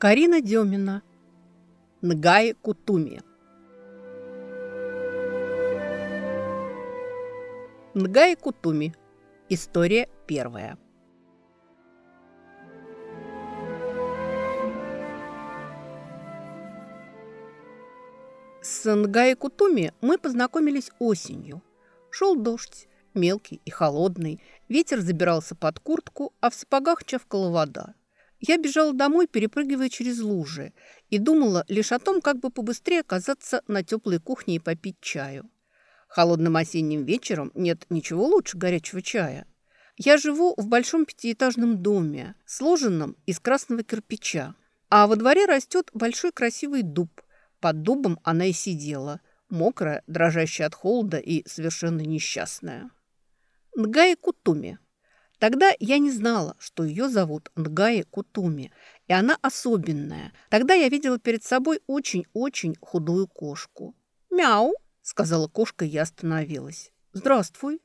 Карина Демина. Нгае Кутуми. Нгае Кутуми. История первая. С Нгае Кутуми мы познакомились осенью. Шел дождь, мелкий и холодный, ветер забирался под куртку, а в сапогах чавкала вода. Я бежала домой, перепрыгивая через лужи, и думала лишь о том, как бы побыстрее оказаться на теплой кухне и попить чаю. Холодным осенним вечером нет ничего лучше горячего чая. Я живу в большом пятиэтажном доме, сложенном из красного кирпича, а во дворе растет большой красивый дуб. Под дубом она и сидела, мокрая, дрожащая от холода и совершенно несчастная. Нгая Кутуми – Тогда я не знала, что ее зовут Нгае Кутуми, и она особенная. Тогда я видела перед собой очень-очень худую кошку. «Мяу!» – сказала кошка, и я остановилась. «Здравствуй!»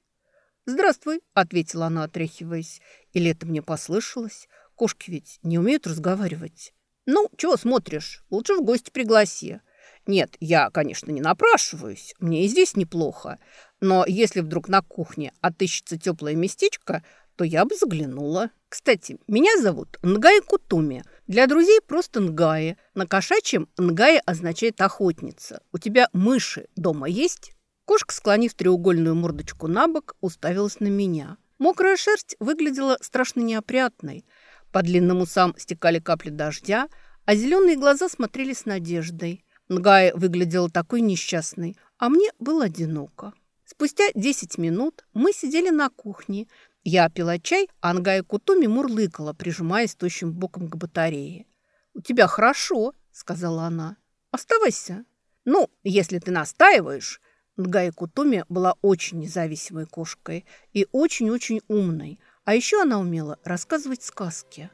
«Здравствуй!» – ответила она, отряхиваясь. Или это мне послышалось? Кошки ведь не умеют разговаривать. «Ну, чего смотришь? Лучше в гости пригласи». «Нет, я, конечно, не напрашиваюсь. Мне и здесь неплохо. Но если вдруг на кухне отыщется теплое местечко, то я бы заглянула. Кстати, меня зовут Нгая Кутуми. Для друзей просто Нгая. На кошачьем Нгая означает охотница. У тебя мыши дома есть? Кошка, склонив треугольную мордочку на бок, уставилась на меня. Мокрая шерсть выглядела страшно неопрятной. По длинным усам стекали капли дождя, а зеленые глаза смотрели с надеждой. Нгая выглядела такой несчастной, а мне было одиноко. Спустя 10 минут мы сидели на кухне, я пила чай, а Ангая Кутуми мурлыкала, прижимаясь тощим боком к батарее. «У тебя хорошо», — сказала она. «Оставайся». «Ну, если ты настаиваешь...» Нгая Кутуми была очень независимой кошкой и очень-очень умной, а еще она умела рассказывать сказки.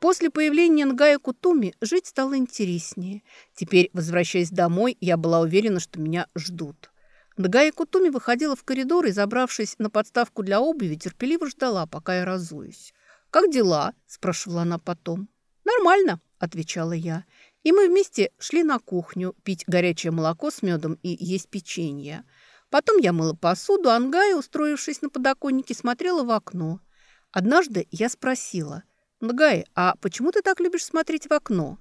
После появления Нгая Кутуми жить стало интереснее. Теперь, возвращаясь домой, я была уверена, что меня ждут. Нгая Кутуми выходила в коридор и, забравшись на подставку для обуви, терпеливо ждала, пока я разуюсь. «Как дела?» – спрашивала она потом. «Нормально», – отвечала я. И мы вместе шли на кухню пить горячее молоко с медом и есть печенье. Потом я мыла посуду, а Ангая, устроившись на подоконнике, смотрела в окно. Однажды я спросила – «Нгай, а почему ты так любишь смотреть в окно?»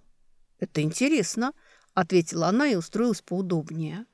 «Это интересно», — ответила она и устроилась поудобнее.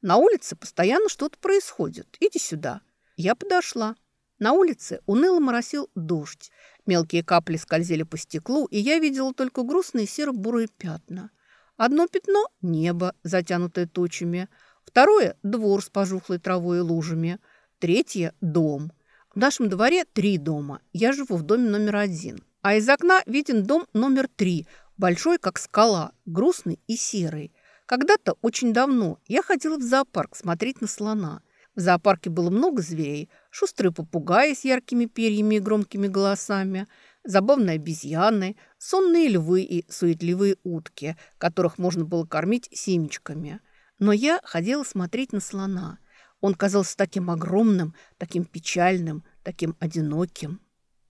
«На улице постоянно что-то происходит. Иди сюда». Я подошла. На улице уныло моросил дождь. Мелкие капли скользили по стеклу, и я видела только грустные серо-бурые пятна. Одно пятно – небо, затянутое тучами. Второе – двор с пожухлой травой и лужами. Третье – дом. В нашем дворе три дома. Я живу в доме номер один а из окна виден дом номер три, большой, как скала, грустный и серый. Когда-то, очень давно, я ходила в зоопарк смотреть на слона. В зоопарке было много зверей. Шустрые попугаи с яркими перьями и громкими голосами, забавные обезьяны, сонные львы и суетливые утки, которых можно было кормить семечками. Но я ходила смотреть на слона. Он казался таким огромным, таким печальным, таким одиноким.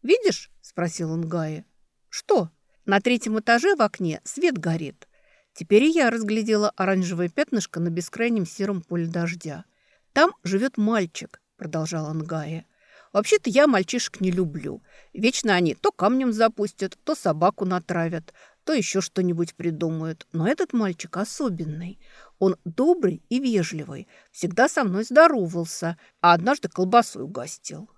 «Видишь?» – спросил он Гая. «Что?» «На третьем этаже в окне свет горит». Теперь я разглядела оранжевое пятнышко на бескрайнем сером поле дождя. «Там живет мальчик», – продолжал Ангая. «Вообще-то я мальчишек не люблю. Вечно они то камнем запустят, то собаку натравят, то еще что-нибудь придумают. Но этот мальчик особенный. Он добрый и вежливый, всегда со мной здоровался, а однажды колбасой угостил.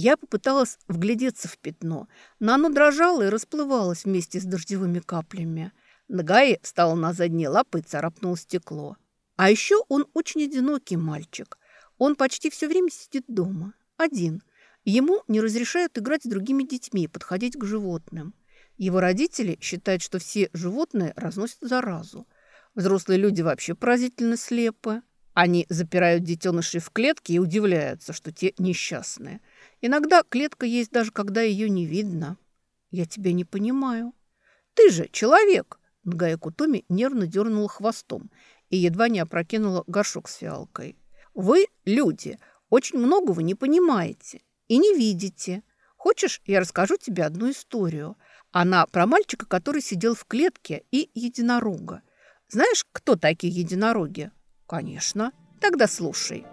Я попыталась вглядеться в пятно, но оно дрожало и расплывалось вместе с дождевыми каплями. Нагай встала на задние лапы и царапнул стекло. А еще он очень одинокий мальчик. Он почти все время сидит дома, один. Ему не разрешают играть с другими детьми и подходить к животным. Его родители считают, что все животные разносят заразу. Взрослые люди вообще поразительно слепы. Они запирают детенышей в клетке и удивляются, что те несчастные. Иногда клетка есть даже когда ее не видно. Я тебя не понимаю. Ты же человек. Нгая Кутуми нервно дернула хвостом и едва не опрокинула горшок с фиалкой. Вы, люди, очень многого не понимаете и не видите. Хочешь, я расскажу тебе одну историю? Она про мальчика, который сидел в клетке, и единорога. Знаешь, кто такие единороги? Конечно. Тогда слушай.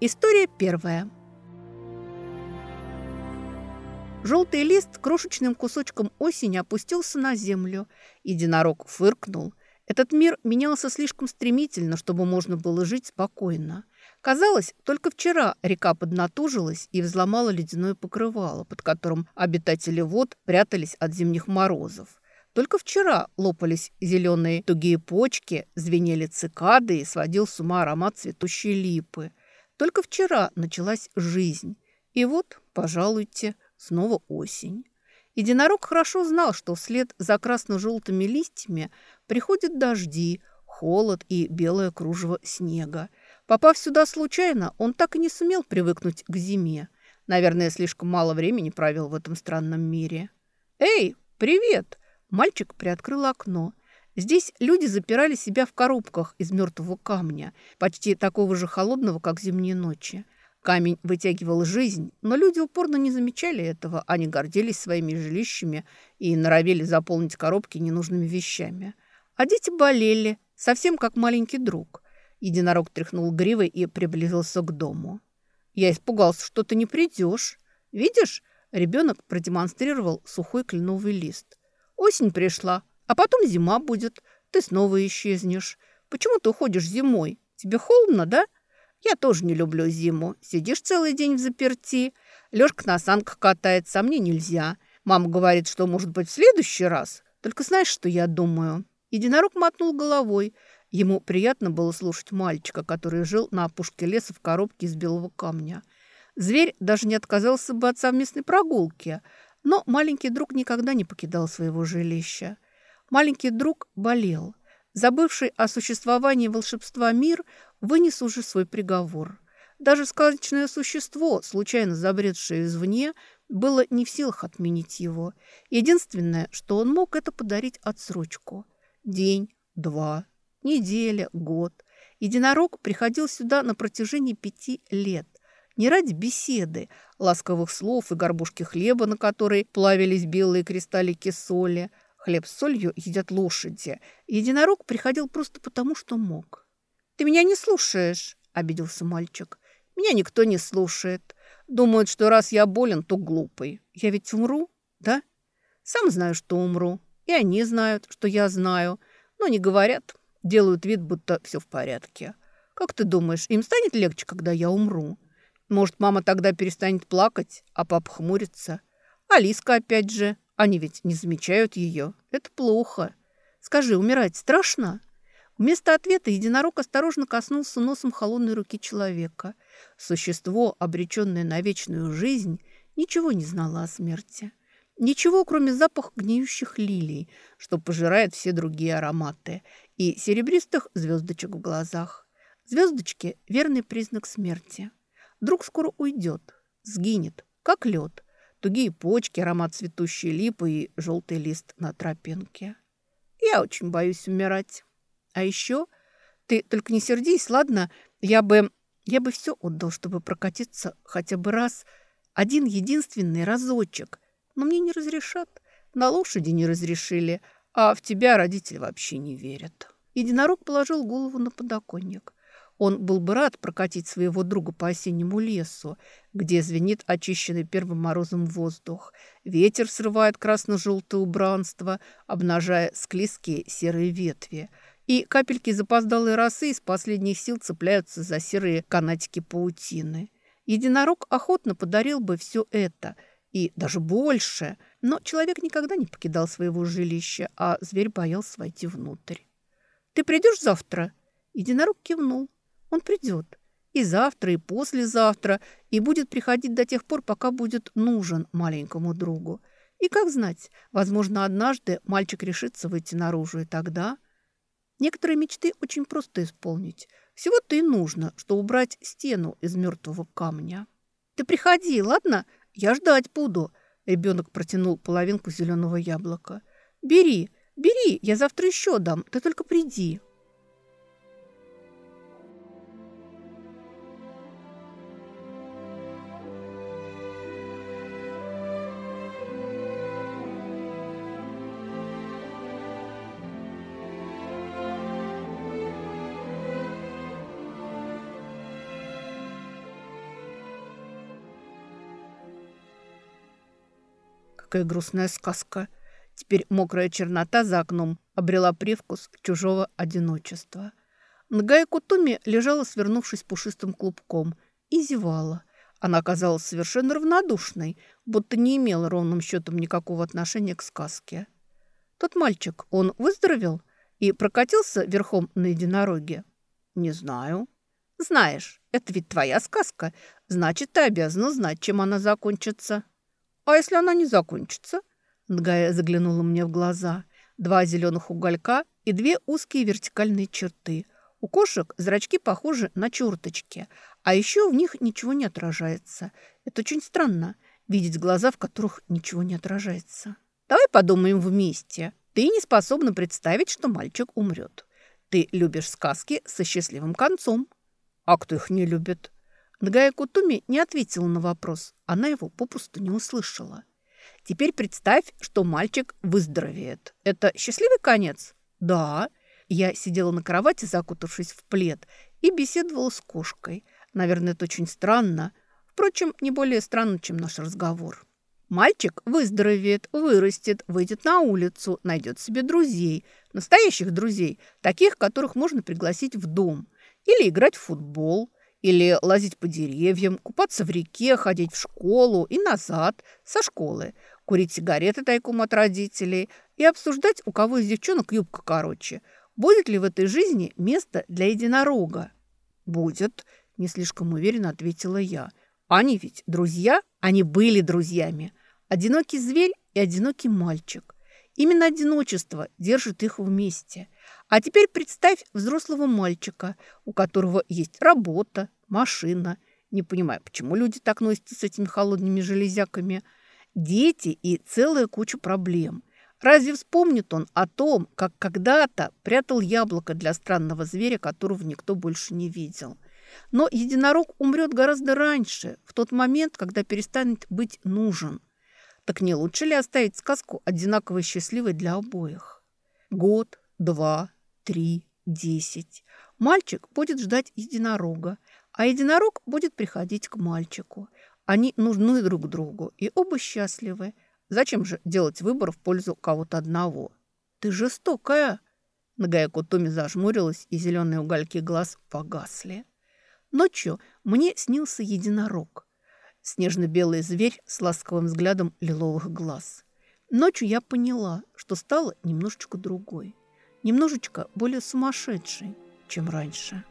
История первая. Желтый лист крошечным кусочком осени опустился на землю. Единорог фыркнул. Этот мир менялся слишком стремительно, чтобы можно было жить спокойно. Казалось, только вчера река поднатужилась и взломала ледяное покрывало, под которым обитатели вод прятались от зимних морозов. Только вчера лопались зеленые тугие почки, звенели цикады и сводил с ума аромат цветущей липы. Только вчера началась жизнь. И вот, пожалуйте, снова осень. Единорог хорошо знал, что вслед за красно-желтыми листьями приходят дожди, холод и белое кружево снега. Попав сюда случайно, он так и не сумел привыкнуть к зиме. Наверное, слишком мало времени провел в этом странном мире. «Эй, привет!» Мальчик приоткрыл окно. Здесь люди запирали себя в коробках из мертвого камня, почти такого же холодного, как зимние ночи. Камень вытягивал жизнь, но люди упорно не замечали этого. Они гордились своими жилищами и норовили заполнить коробки ненужными вещами. А дети болели, совсем как маленький друг. Единорог тряхнул гривой и приблизился к дому. «Я испугался, что ты не придешь. Видишь?» Ребенок продемонстрировал сухой кленовый лист. «Осень пришла, а потом зима будет. Ты снова исчезнешь. Почему ты уходишь зимой? Тебе холодно, да? Я тоже не люблю зиму. Сидишь целый день в заперти. Лёшка на санках катается, а мне нельзя. Мама говорит, что, может быть, в следующий раз. Только знаешь, что я думаю?» Единорог мотнул головой. Ему приятно было слушать мальчика, который жил на опушке леса в коробке из белого камня. Зверь даже не отказался бы от совместной прогулки, но маленький друг никогда не покидал своего жилища. Маленький друг болел. Забывший о существовании волшебства мир вынес уже свой приговор. Даже сказочное существо, случайно забредшее извне, было не в силах отменить его. Единственное, что он мог, это подарить отсрочку. День, два, неделя, год. Единорог приходил сюда на протяжении пяти лет. Не ради беседы, ласковых слов и горбушки хлеба, на которой плавились белые кристаллики соли – Хлеб с солью едят лошади. Единорог приходил просто потому, что мог. «Ты меня не слушаешь», – обиделся мальчик. «Меня никто не слушает. Думают, что раз я болен, то глупый. Я ведь умру, да? Сам знаю, что умру. И они знают, что я знаю. Но не говорят. Делают вид, будто все в порядке. Как ты думаешь, им станет легче, когда я умру? Может, мама тогда перестанет плакать, а папа хмурится? Алиска опять же. Они ведь не замечают ее. Это плохо. Скажи, умирать страшно?» Вместо ответа единорог осторожно коснулся носом холодной руки человека. Существо, обреченное на вечную жизнь, ничего не знало о смерти. Ничего, кроме запаха гниющих лилий, что пожирает все другие ароматы, и серебристых звездочек в глазах. Звездочки – верный признак смерти. Друг скоро уйдет, сгинет, как лед, тугие почки, аромат цветущей липы и желтый лист на тропинке. Я очень боюсь умирать. А еще ты только не сердись, ладно? Я бы, я бы все отдал, чтобы прокатиться хотя бы раз, один единственный разочек. Но мне не разрешат. На лошади не разрешили, а в тебя родители вообще не верят. Единорог положил голову на подоконник. Он был бы рад прокатить своего друга по осеннему лесу, где звенит очищенный первым морозом воздух. Ветер срывает красно-желтое убранство, обнажая склизкие серые ветви. И капельки запоздалой росы из последних сил цепляются за серые канатики паутины. Единорог охотно подарил бы все это, и даже больше. Но человек никогда не покидал своего жилища, а зверь боялся войти внутрь. «Ты придешь завтра?» Единорог кивнул. Он придет. И завтра, и послезавтра, и будет приходить до тех пор, пока будет нужен маленькому другу. И как знать, возможно, однажды мальчик решится выйти наружу, и тогда... Некоторые мечты очень просто исполнить. Всего-то и нужно, что убрать стену из мертвого камня. «Ты приходи, ладно? Я ждать буду». Ребенок протянул половинку зеленого яблока. «Бери, бери, я завтра еще дам, ты только приди». Какая грустная сказка. Теперь мокрая чернота за окном обрела привкус чужого одиночества. Нгая Кутуми лежала, свернувшись пушистым клубком, и зевала. Она оказалась совершенно равнодушной, будто не имела ровным счетом никакого отношения к сказке. Тот мальчик, он выздоровел и прокатился верхом на единороге? Не знаю. Знаешь, это ведь твоя сказка, значит, ты обязана знать, чем она закончится. «А если она не закончится?» Нгая заглянула мне в глаза. Два зеленых уголька и две узкие вертикальные черты. У кошек зрачки похожи на черточки, а еще в них ничего не отражается. Это очень странно, видеть глаза, в которых ничего не отражается. Давай подумаем вместе. Ты не способна представить, что мальчик умрет. Ты любишь сказки со счастливым концом. А кто их не любит? Нгая Кутуми не ответила на вопрос. Она его попросту не услышала. Теперь представь, что мальчик выздоровеет. Это счастливый конец? Да. Я сидела на кровати, закутавшись в плед, и беседовала с кошкой. Наверное, это очень странно. Впрочем, не более странно, чем наш разговор. Мальчик выздоровеет, вырастет, выйдет на улицу, найдет себе друзей, настоящих друзей, таких, которых можно пригласить в дом, или играть в футбол – или лазить по деревьям, купаться в реке, ходить в школу и назад со школы, курить сигареты тайком от родителей и обсуждать, у кого из девчонок юбка короче. Будет ли в этой жизни место для единорога? «Будет», – не слишком уверенно ответила я. «Они ведь друзья, они были друзьями. Одинокий зверь и одинокий мальчик. Именно одиночество держит их вместе. А теперь представь взрослого мальчика, у которого есть работа, машина. Не понимаю, почему люди так носятся с этими холодными железяками. Дети и целая куча проблем. Разве вспомнит он о том, как когда-то прятал яблоко для странного зверя, которого никто больше не видел? Но единорог умрет гораздо раньше, в тот момент, когда перестанет быть нужен – так не лучше ли оставить сказку одинаково счастливой для обоих? Год, два, три, десять. Мальчик будет ждать единорога, а единорог будет приходить к мальчику. Они нужны друг другу, и оба счастливы. Зачем же делать выбор в пользу кого-то одного? Ты жестокая. Нагая Кутуми зажмурилась, и зеленые угольки глаз погасли. Ночью мне снился единорог снежно-белый зверь с ласковым взглядом лиловых глаз. Ночью я поняла, что стала немножечко другой, немножечко более сумасшедшей, чем раньше.